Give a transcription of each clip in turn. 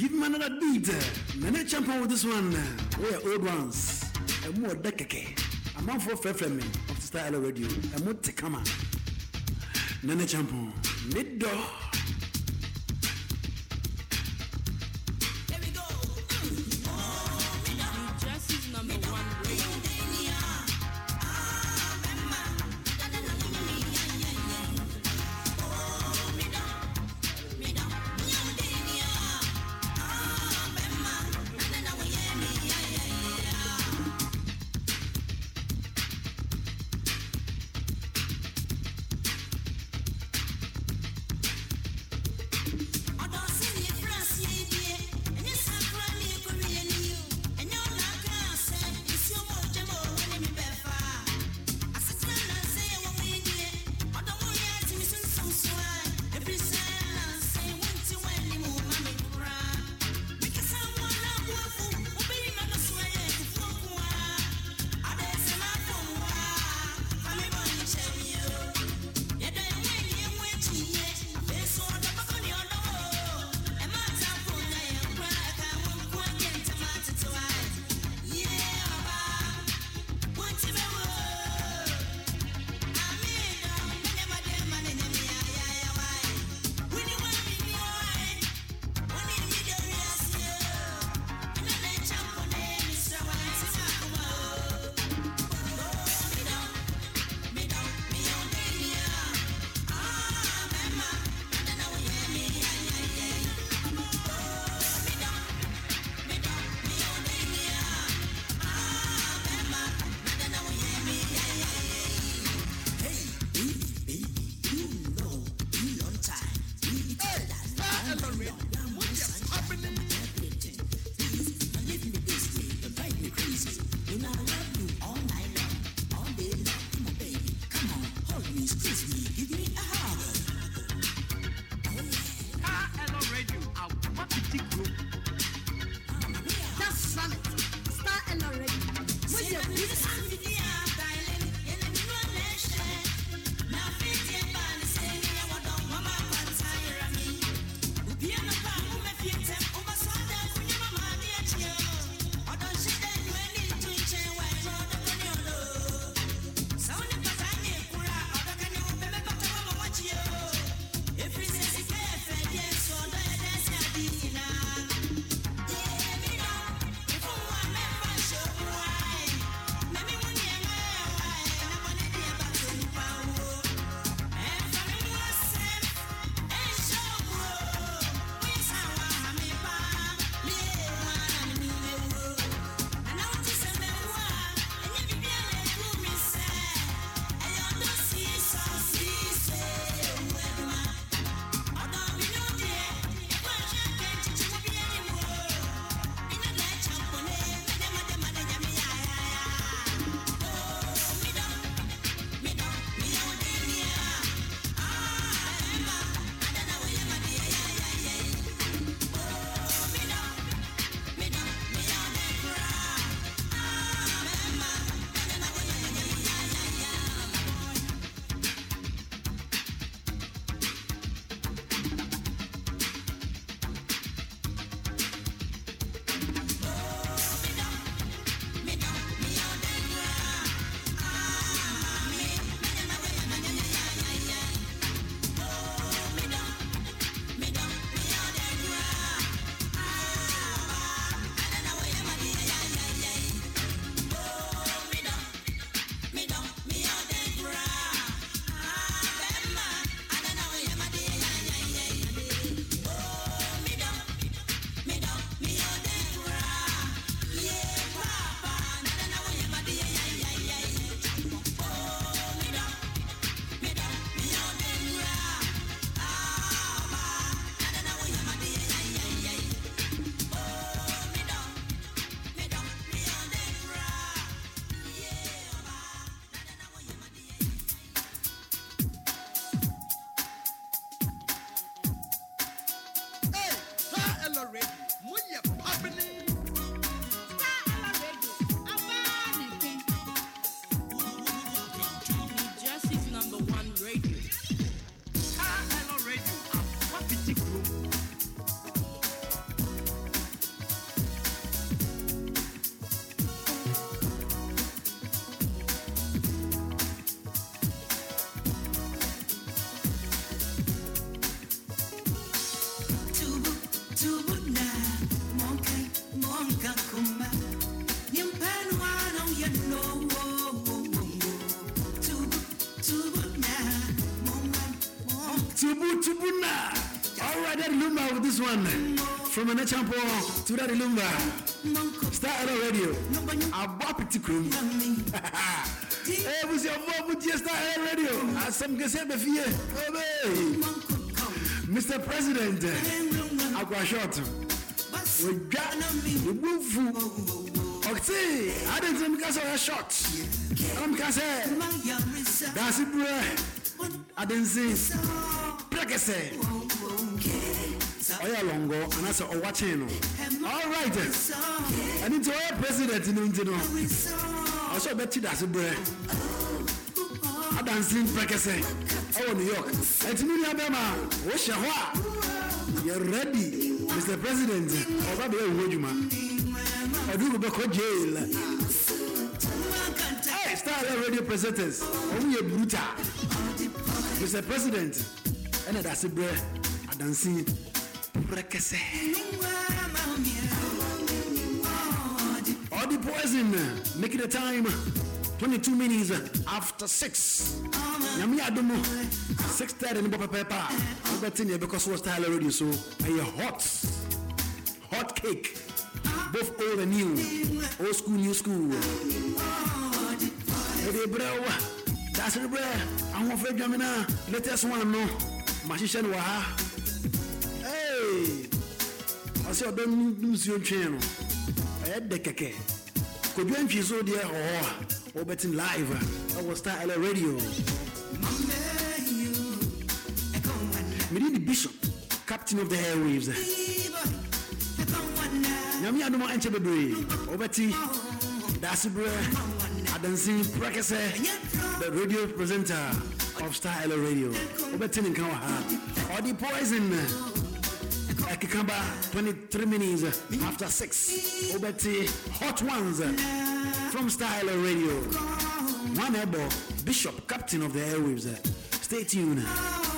Give me another beat. Nene champion with this one. We are old ones. A more dekeke. A man for fair me of style radio. A more tekama. Nene champion. Mid door. Daddy Lumba with this one. From an champo to Daddy Lumba. Star Hello Radio. Crew. Hey, was your mom with your Star Hello Radio? As some can say. Mr. President. Aqua Short. We got the move. Okay, I didn't think because of a shot. I'm say, that's it, bro. I didn't see. Oya longo, and I said, oh, watching. All right. I need to hear president in Untino. I saw Betty that's a bread. I dance in Prekese. Oh, New York. And to me, Alabama, what's your what? You're ready, Mr. President. Oh, Baby, would you, man? I do go back jail. Hey, Star Radio presenters. Oh, we are brutal. Mr. President, and that's a bread. Prekese. All the poison, uh, make it a time. 22 minutes uh, after 6. Yami Adomo, 6.30 in Papa betting you because what's Tyler Radio, so you hot? Hot cake. Both old and new. Old school, new school. That's the bread. I want for Jamina. Latest one, no. Mashishan Waha. Hey. I said, don't lose your channel. I had the keke. Could you entry so dear or Obertin live? I was Star LA Radio. Meeting the bishop, captain of the airwaves. Nyami Adoma Enche Bebre, Obeti, Dasibre, Adansi Prekese, the radio presenter of Star LA Radio. Obeti Nkawaha. Or the poison. Akikamba, 23 minutes after 6. Obeti, Hot Ones from Style Radio. One Ebo, Bishop, captain of the airwaves. Stay tuned.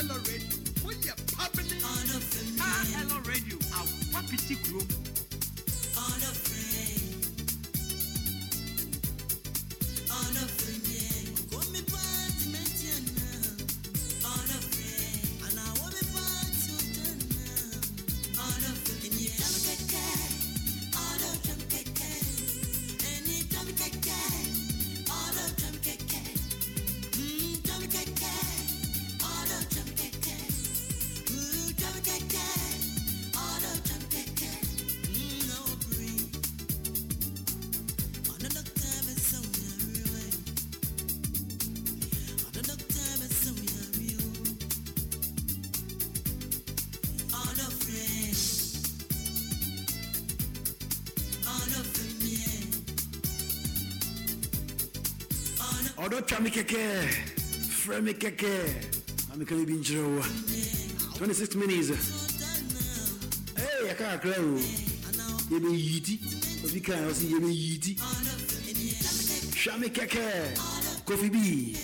Hello Radio. Popping it, Star Hello Radio. I want ɔdɔ twa me kɛkɛ frɛ me kɛkɛ ma meka me bi nkyerɛ wo 26 minutes. Hey, yɛka kakra o yɛbɛyii ti obi kaa ɔse yɛbɛyii ti hwɛ me kɛkɛ kofi bi